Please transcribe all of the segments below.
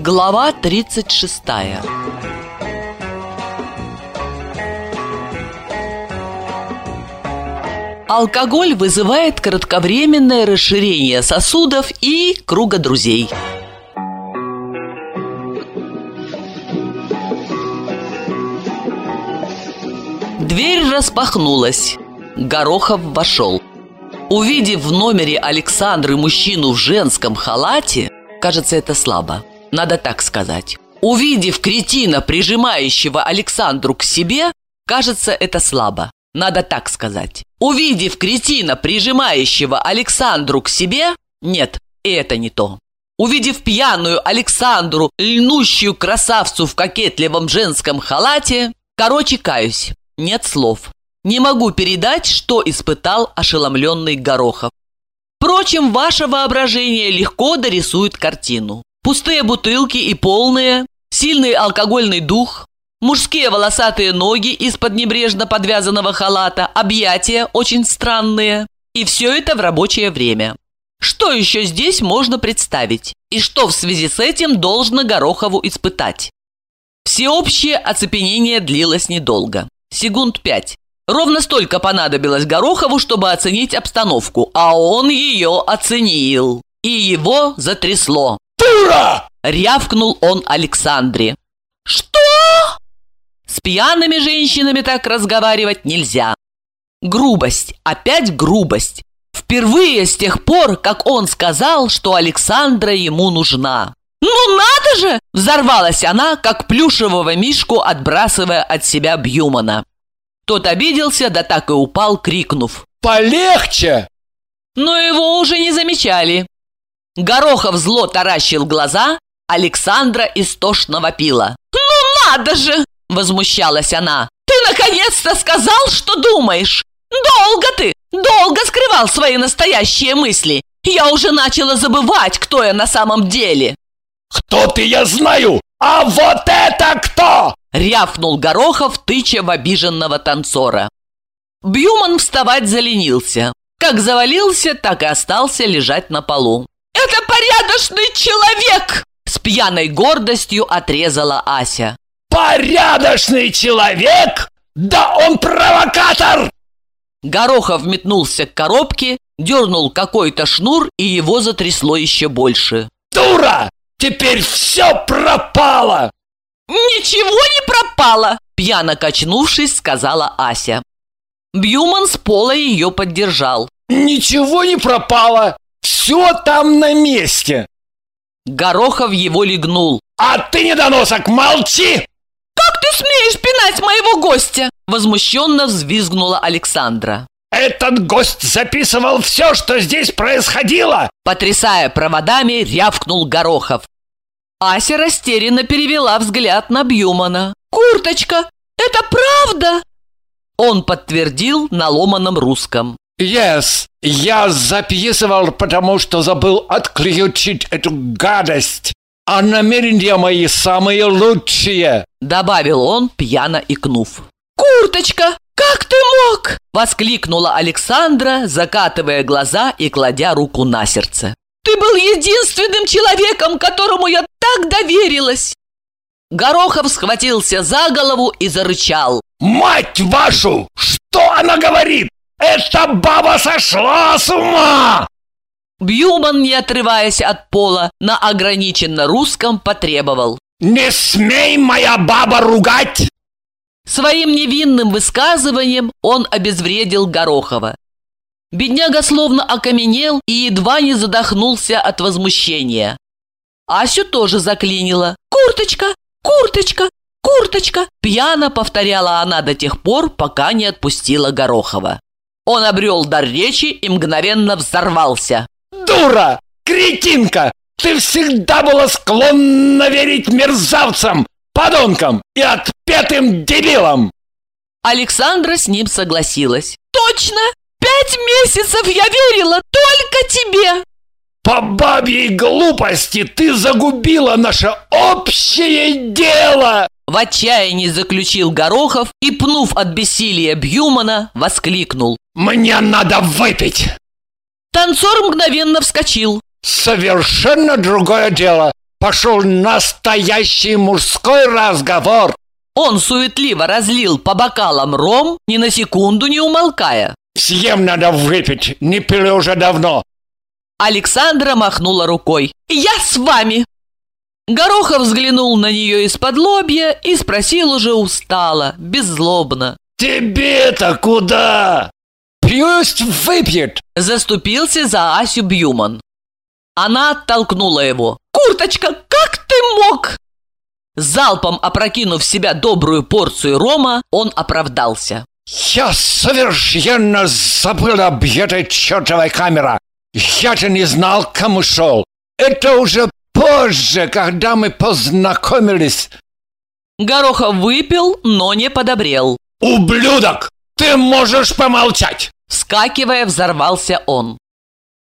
Глава 36 Алкоголь вызывает кратковременное расширение сосудов и круга друзей. Дверь распахнулась. Горохов вошел. Увидев в номере Александры мужчину в женском халате, кажется, это слабо, надо так сказать. Увидев кретина, прижимающего Александру к себе, кажется, это слабо, надо так сказать. Увидев кретина, прижимающего Александру к себе, нет, это не то. Увидев пьяную Александру, льнущую красавцу в кокетливом женском халате, короче, каюсь, нет слов. Не могу передать, что испытал ошеломленный Горохов. Впрочем, ваше воображение легко дорисует картину. Пустые бутылки и полные, сильный алкогольный дух, мужские волосатые ноги из-под небрежно подвязанного халата, объятия очень странные. И все это в рабочее время. Что еще здесь можно представить? И что в связи с этим должно Горохову испытать? Всеобщее оцепенение длилось недолго. Секунд пять. Ровно столько понадобилось Горохову, чтобы оценить обстановку, а он ее оценил. И его затрясло. «Дура!» – рявкнул он Александре. «Что?» С пьяными женщинами так разговаривать нельзя. Грубость, опять грубость. Впервые с тех пор, как он сказал, что Александра ему нужна. «Ну надо же!» – взорвалась она, как плюшевого мишку, отбрасывая от себя Бьюмана. Тот обиделся, да так и упал, крикнув. «Полегче!» Но его уже не замечали. Горохов зло таращил глаза, Александра истошно вопила. «Ну надо же!» – возмущалась она. «Ты наконец-то сказал, что думаешь! Долго ты, долго скрывал свои настоящие мысли! Я уже начала забывать, кто я на самом деле!» «Кто ты, я знаю! А вот это кто?» Рявкнул Горохов, тыча в обиженного танцора. Бьюман вставать заленился. Как завалился, так и остался лежать на полу. «Это порядочный человек!» С пьяной гордостью отрезала Ася. «Порядочный человек? Да он провокатор!» Горохов метнулся к коробке, дернул какой-то шнур, и его затрясло еще больше. «Дура! Теперь все пропало!» «Ничего не пропало!» Пьяно качнувшись, сказала Ася. Бьюман с пола ее поддержал. «Ничего не пропало! Все там на месте!» Горохов его легнул. «А ты, недоносок, молчи!» «Как ты смеешь пинать моего гостя?» Возмущенно взвизгнула Александра. «Этот гость записывал все, что здесь происходило!» Потрясая проводами, рявкнул Горохов. Ася растерянно перевела взгляд на Бьюмана. «Курточка, это правда?» Он подтвердил на ломаном русском. «Yes, я записывал, потому что забыл отключить эту гадость. А намерения мои самые лучшие!» Добавил он, пьяно икнув. «Курточка, как ты мог?» Воскликнула Александра, закатывая глаза и кладя руку на сердце. «Ты был единственным человеком, которому я так доверилась!» Горохов схватился за голову и зарычал. «Мать вашу! Что она говорит? Эта баба сошла с ума!» Бьюман, не отрываясь от пола, на ограниченно русском потребовал. «Не смей моя баба ругать!» Своим невинным высказыванием он обезвредил Горохова. Бедняга словно окаменел и едва не задохнулся от возмущения. Асю тоже заклинило. «Курточка! Курточка! Курточка!» Пьяно повторяла она до тех пор, пока не отпустила Горохова. Он обрел дар речи и мгновенно взорвался. «Дура! Кретинка! Ты всегда была склонна верить мерзавцам, подонкам и отпетым дебилам!» Александра с ним согласилась. «Точно! Пять месяцев я верила только тебе!» По бабьей глупости ты загубила наше общее дело!» В отчаянии заключил Горохов и, пнув от бессилия Бьюмана, воскликнул. «Мне надо выпить!» Танцор мгновенно вскочил. «Совершенно другое дело! пошел настоящий мужской разговор. Он суетливо разлил по бокалам ром, ни на секунду не умолкая. Всем надо выпить, не пили уже давно. Александра махнула рукой. «Я с вами!» Горохов взглянул на нее из-под лобья и спросил уже устало, беззлобно. «Тебе-то куда?» «Пусть выпьет!» Заступился за Асю Бьюман. Она оттолкнула его. «Курточка, как ты мог?» Залпом опрокинув в себя добрую порцию рома, он оправдался. «Я совершенно забыл об этой чертовой камере. Я-то не знал, к кому шел. Это уже позже, когда мы познакомились». Горохов выпил, но не подобрел. «Ублюдок! Ты можешь помолчать!» Вскакивая, взорвался он.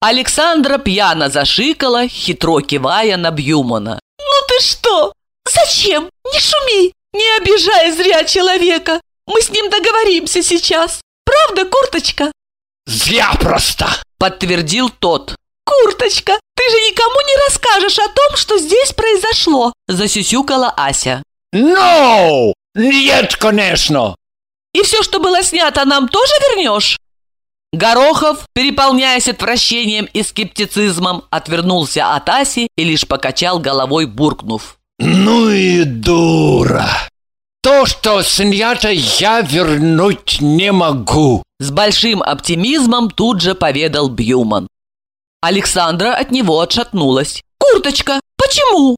Александра пьяно зашикала, хитро кивая на Бьюмана. «Ну ты что? Зачем? Не шуми! Не обижай зря человека! Мы с ним договоримся сейчас! Правда, Курточка?» «Зря просто!» – подтвердил тот. «Курточка, ты же никому не расскажешь о том, что здесь произошло!» – засюсюкала Ася. «No! Нет, конечно!» «И все, что было снято, нам тоже вернешь?» Горохов, переполняясь отвращением и скептицизмом, отвернулся от Аси и лишь покачал головой, буркнув. «Ну и дура! То, что снято, я вернуть не могу!» С большим оптимизмом тут же поведал Бьюман. Александра от него отшатнулась. «Курточка, почему?»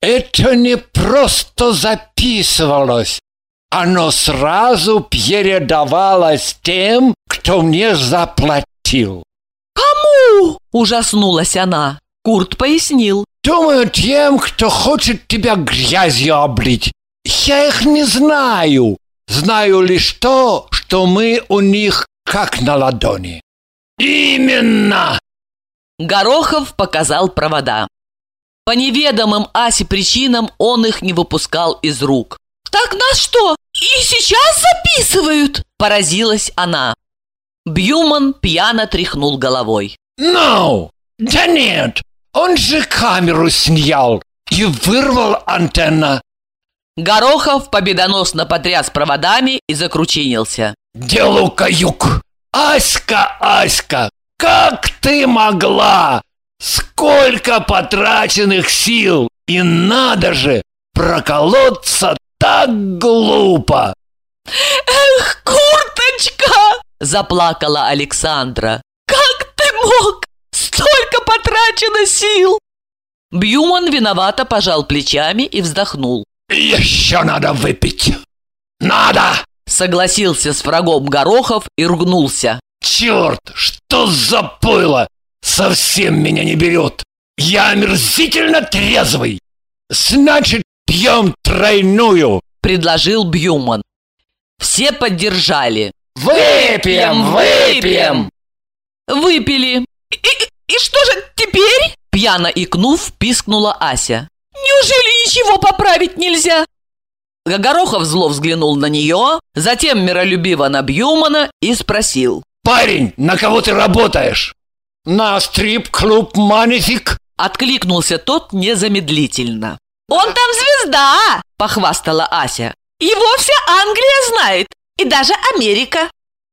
«Это не просто записывалось. Оно сразу передавалось тем, кто мне заплатил. «Кому?» – ужаснулась она. Курт пояснил. «Думаю, тем, кто хочет тебя грязью облить. Я их не знаю. Знаю лишь то, что мы у них как на ладони». «Именно!» Горохов показал провода. По неведомым Асе причинам он их не выпускал из рук. «Так нас что, и сейчас записывают?» – поразилась она. Бьюман пьяно тряхнул головой. «Ну, да нет, он же камеру снял и вырвал антенна». Горохов победоносно потряс проводами и закручинился. «Делу каюк! Аська, Аська, как ты могла? Сколько потраченных сил! И надо же, проколоться так глупо!» «Эх, курточка!» – заплакала Александра. «Как ты мог? Столько потрачено сил!» Бьюман виновато пожал плечами и вздохнул. «Еще надо выпить! Надо!» Согласился с врагом Горохов и ругнулся. «Черт, что за пойло! Совсем меня не берет! Я омерзительно трезвый! Значит, пьем тройную!» Предложил Бьюман. Все поддержали. «Выпьем, выпьем!» Выпили. И, и, что же теперь? Пьяно икнув, пискнула Ася. Неужели ничего поправить нельзя? Горохов зло взглянул на нее, затем миролюбиво на Бьюмана и спросил. «Парень, на кого ты работаешь?» «На стрип-клуб «Манифик»?» Откликнулся тот незамедлительно. «Он там звезда!» – похвастала Ася. «Его вся Англия знает, и даже Америка!»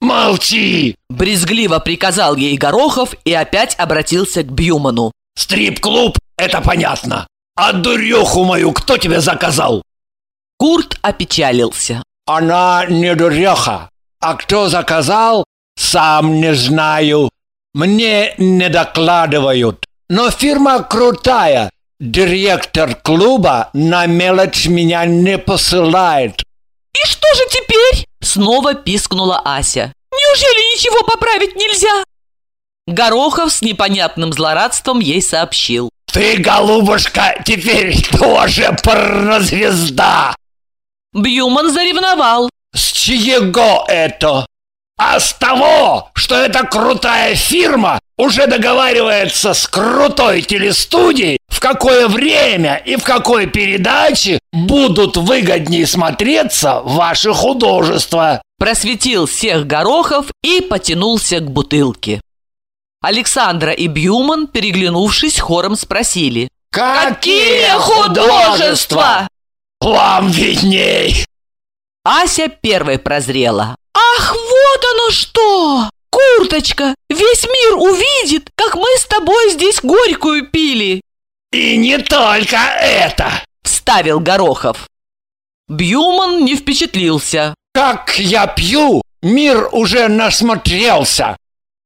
«Молчи!» – брезгливо приказал ей Горохов и опять обратился к Бьюману. «Стрип-клуб – это понятно. А дуреху мою кто тебе заказал?» Курт опечалился. «Она не дуреха. А кто заказал, сам не знаю. Мне не докладывают. Но фирма крутая. Директор клуба на мелочь меня не посылает. «И что же теперь?» Снова пискнула Ася. «Неужели ничего поправить нельзя?» Горохов с непонятным злорадством ей сообщил. «Ты, голубушка, теперь тоже порнозвезда!» Бьюман заревновал. «С чьего это?» «А с того, что эта крутая фирма уже договаривается с крутой телестудией, в какое время и в какой передаче будут выгоднее смотреться ваши художества. Просветил всех Горохов и потянулся к бутылке. Александра и Бьюман, переглянувшись, хором спросили. Какие художества! Вам видней! Ася первой прозрела. Ах, вот оно что! Курточка! Весь мир увидит, как мы с тобой здесь горькую пили! И не только это! Вставил Горохов. Бьюман не впечатлился. Как я пью, мир уже насмотрелся.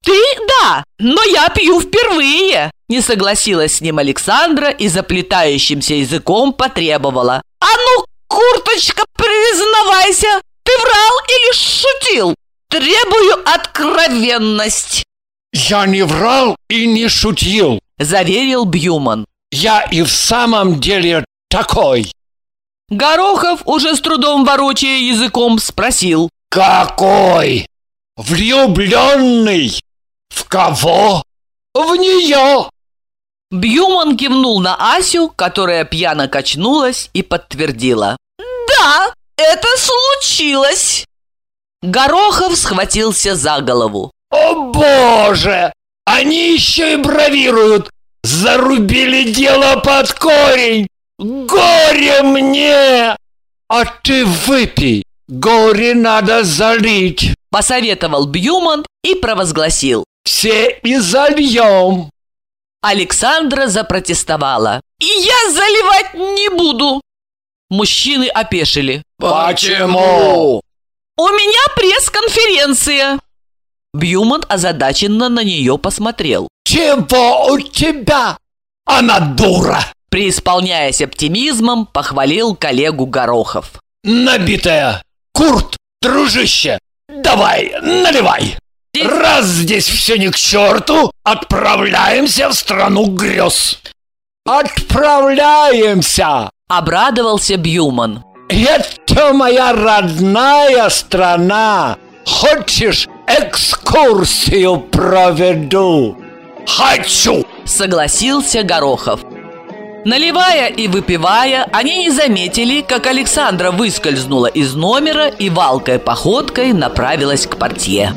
Ты да, но я пью впервые. Не согласилась с ним Александра и заплетающимся языком потребовала. А ну, курточка, признавайся, ты врал или шутил? Требую откровенность. Я не врал и не шутил, заверил Бьюман. Я и в самом деле такой. Горохов, уже с трудом ворочая языком, спросил. Какой? Влюбленный? В кого? В нее. Бьюман кивнул на Асю, которая пьяно качнулась и подтвердила. «Да, это случилось!» Горохов схватился за голову. «О боже! Они еще и бравируют! Зарубили дело под корень! Горе мне! А ты выпей! Горе надо залить!» Посоветовал Бьюман и провозгласил. «Все и зальем!» Александра запротестовала. «И я заливать не буду!» Мужчины опешили. «Почему?» «У меня пресс-конференция!» Бьюман озадаченно на нее посмотрел. «Чего у тебя? Она дура!» Преисполняясь оптимизмом, похвалил коллегу Горохов. «Набитая! Курт, дружище, давай, наливай!» Раз здесь все не к черту, отправляемся в страну грез. Отправляемся! Обрадовался Бьюман. Это моя родная страна. Хочешь, экскурсию проведу? Хочу! Согласился Горохов. Наливая и выпивая, они не заметили, как Александра выскользнула из номера и валкой походкой направилась к портье.